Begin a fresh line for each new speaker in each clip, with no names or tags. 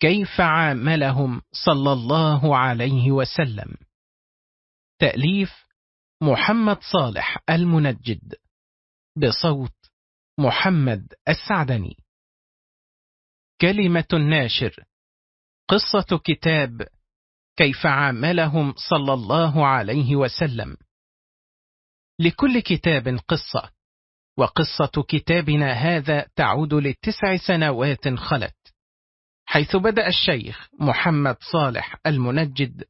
كيف عاملهم صلى الله عليه وسلم؟ تأليف محمد صالح المنجد بصوت محمد السعدني. كلمة الناشر قصة كتاب كيف عاملهم صلى الله عليه وسلم. لكل كتاب قصة وقصة كتابنا هذا تعود لتسع سنوات خلت. حيث بدأ الشيخ محمد صالح المنجد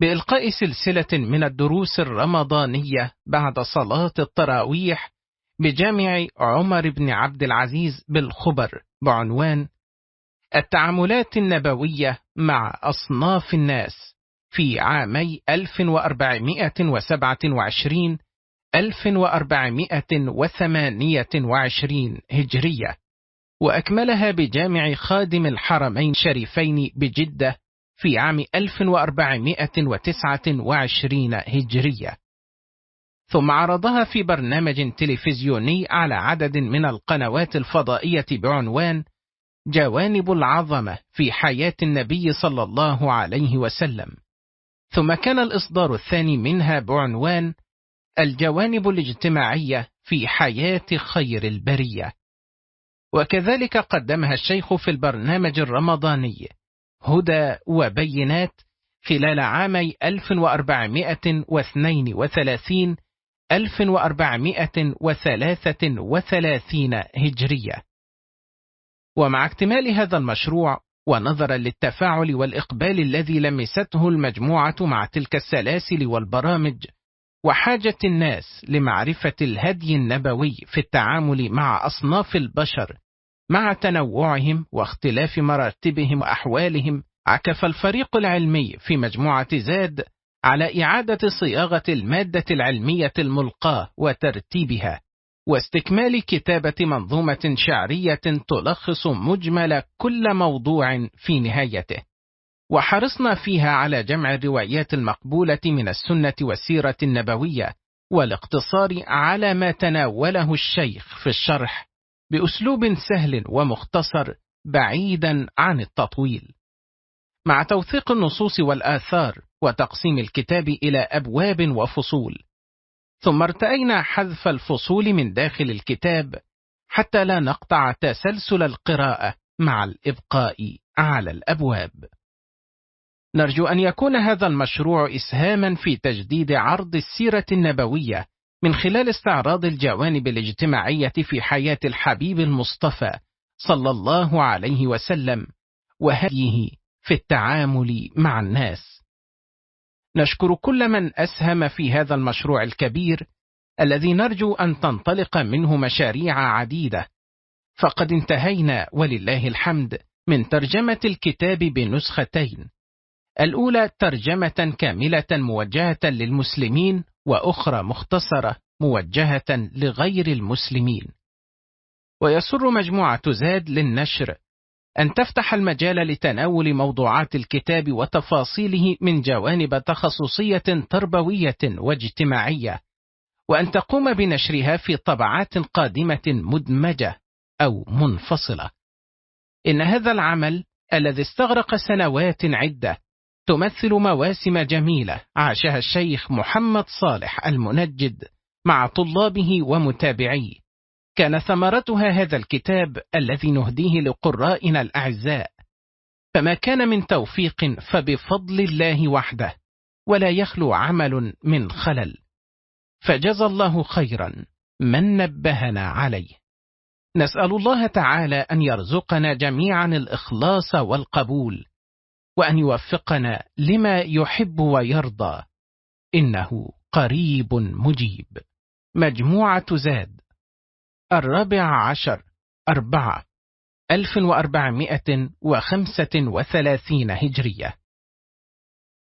بإلقاء سلسلة من الدروس الرمضانية بعد صلاة التراويح بجامع عمر بن عبد العزيز بالخبر بعنوان التعاملات النبوية مع أصناف الناس في عامي 1427 1428 هجرية. وأكملها بجامع خادم الحرمين الشريفين بجدة في عام 1429 هجرية. ثم عرضها في برنامج تلفزيوني على عدد من القنوات الفضائية بعنوان جوانب العظمة في حياة النبي صلى الله عليه وسلم. ثم كان الإصدار الثاني منها بعنوان الجوانب الاجتماعية في حياة خير البرية. وكذلك قدمها الشيخ في البرنامج الرمضاني هدى وبينات خلال عامي 1432 1433 هجرية. ومع اكتمال هذا المشروع ونظرا للتفاعل والإقبال الذي لمسته المجموعة مع تلك السلاسل والبرامج وحاجة الناس لمعرفة الهدي النبوي في التعامل مع أصناف البشر مع تنوعهم واختلاف مراتبهم وأحوالهم عكف الفريق العلمي في مجموعة زاد على إعادة صياغة المادة العلمية الملقاة وترتيبها واستكمال كتابة منظومة شعرية تلخص مجمل كل موضوع في نهايته. وحرصنا فيها على جمع الروايات المقبولة من السنة والسيرة النبوية والاقتصار على ما تناوله الشيخ في الشرح بأسلوب سهل ومختصر بعيدا عن التطويل. مع توثيق النصوص والآثار وتقسيم الكتاب إلى أبواب وفصول ثم ارتأينا حذف الفصول من داخل الكتاب حتى لا نقطع تسلسل القراءة مع الإبقاء على الأبواب. نرجو أن يكون هذا المشروع إسهاما في تجديد عرض السيرة النبوية من خلال استعراض الجوانب الاجتماعية في حياة الحبيب المصطفى صلى الله عليه وسلم وهديه في التعامل مع الناس. نشكر كل من أسهم في هذا المشروع الكبير الذي نرجو أن تنطلق منه مشاريع عديدة. فقد انتهينا ولله الحمد من ترجمة الكتاب بنسختين. الأولى ترجمة كاملة موجهة للمسلمين وأخرى مختصرة موجهة لغير المسلمين. ويسر مجموعة زاد للنشر أن تفتح المجال لتناول موضوعات الكتاب وتفاصيله من جوانب تخصصية تربوية واجتماعية وأن تقوم بنشرها في طبعات قادمة مدمجة أو منفصلة. إن هذا العمل الذي استغرق سنوات عدة تمثل مواسم جميلة عاشها الشيخ محمد صالح المنجد مع طلابه ومتابعيه. كان ثمرتها هذا الكتاب الذي نهديه لقرائنا الأعزاء. فما كان من توفيق فبفضل الله وحده ولا يخلو عمل من خلل. فجزى الله خيرا من نبهنا عليه. نسأل الله تعالى أن يرزقنا جميعا الإخلاص والقبول وأن يوفقنا لما يحب ويرضى. إنه قريب مجيب. مجموعة زاد. الرابع عشر. أربعة. ألف وأربعمائة وخمسة وثلاثين هجرية.